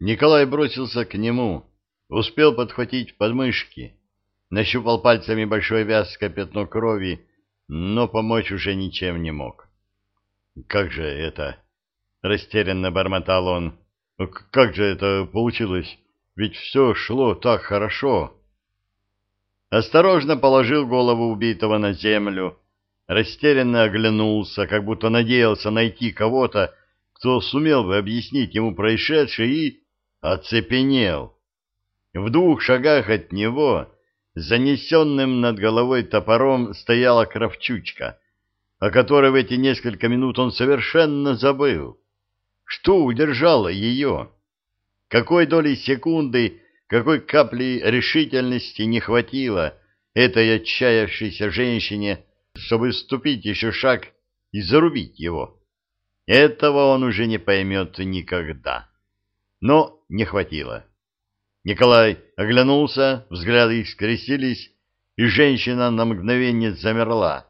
Николай бросился к нему, успел подхватить подмышки, нащупал пальцами большое вязкое пятно крови, но помочь уже ничем не мог. «Как же это?» — растерянно бормотал он. «Как же это получилось? Ведь все шло так хорошо!» Осторожно положил голову убитого на землю, растерянно оглянулся, как будто надеялся найти кого-то, кто сумел бы объяснить ему происшедшее, и оцепенел. В двух шагах от него, занесенным над головой топором, стояла кровчучка, о которой в эти несколько минут он совершенно забыл. Что удержало ее? Какой доли секунды, какой капли решительности не хватило этой отчаявшейся женщине, чтобы ступить еще шаг и зарубить его? Этого он уже не поймет никогда. Но не хватило. Николай оглянулся, взгляды их скрестились, и женщина на мгновение замерла.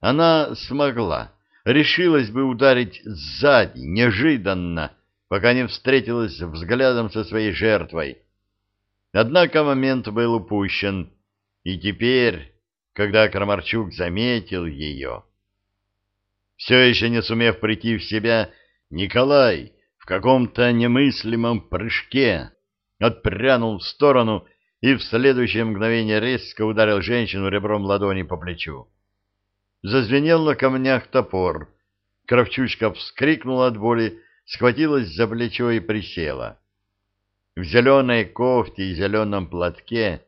Она смогла, решилась бы ударить сзади, неожиданно, пока не встретилась взглядом со своей жертвой. Однако момент был упущен, и теперь, когда Крамарчук заметил ее... Все еще не сумев прийти в себя, Николай в каком-то немыслимом прыжке отпрянул в сторону и в следующее мгновение резко ударил женщину ребром ладони по плечу. Зазвенел на камнях топор. Кравчучка вскрикнула от боли, схватилась за плечо и присела. В зеленой кофте и зеленом платке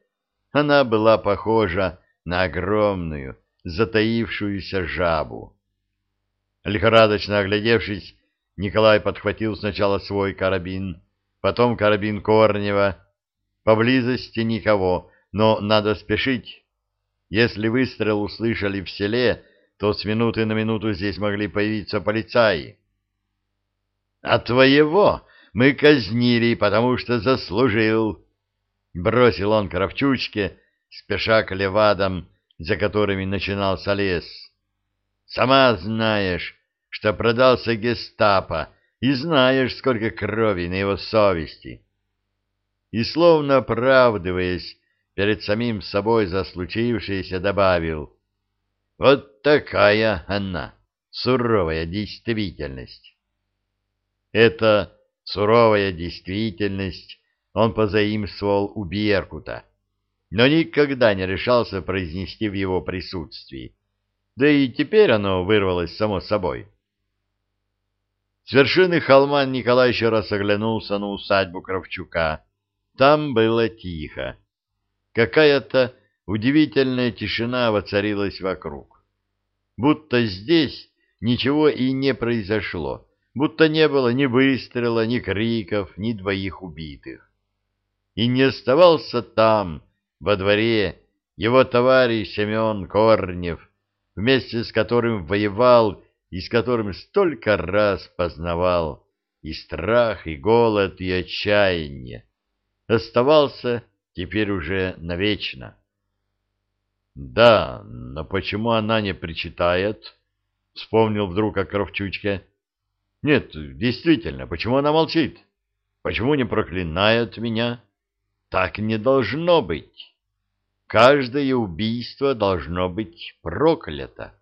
она была похожа на огромную, затаившуюся жабу. Лихорадочно оглядевшись, Николай подхватил сначала свой карабин, потом карабин Корнева. Поблизости никого, но надо спешить. Если выстрел услышали в селе, то с минуты на минуту здесь могли появиться полицаи. — А твоего мы казнили, потому что заслужил, — бросил он Кравчучке, спеша к левадам, за которыми начинался лес. — Сама знаешь, что продался гестапо, и знаешь, сколько крови на его совести. И, словно оправдываясь перед самим собой за случившееся, добавил, «Вот такая она, суровая действительность». Это суровая действительность он позаимствовал у Беркута, но никогда не решался произнести в его присутствии. Да и теперь оно вырвалось само собой. С вершины холма Николай еще раз оглянулся на усадьбу Кравчука. Там было тихо. Какая-то удивительная тишина воцарилась вокруг. Будто здесь ничего и не произошло, будто не было ни выстрела, ни криков, ни двоих убитых. И не оставался там, во дворе, его товарищ Семен Корнев, вместе с которым воевал и с которым столько раз познавал и страх, и голод, и отчаяние, оставался теперь уже навечно. «Да, но почему она не причитает?» — вспомнил вдруг о Кровчучке. «Нет, действительно, почему она молчит? Почему не проклинает меня? Так не должно быть. Каждое убийство должно быть проклято».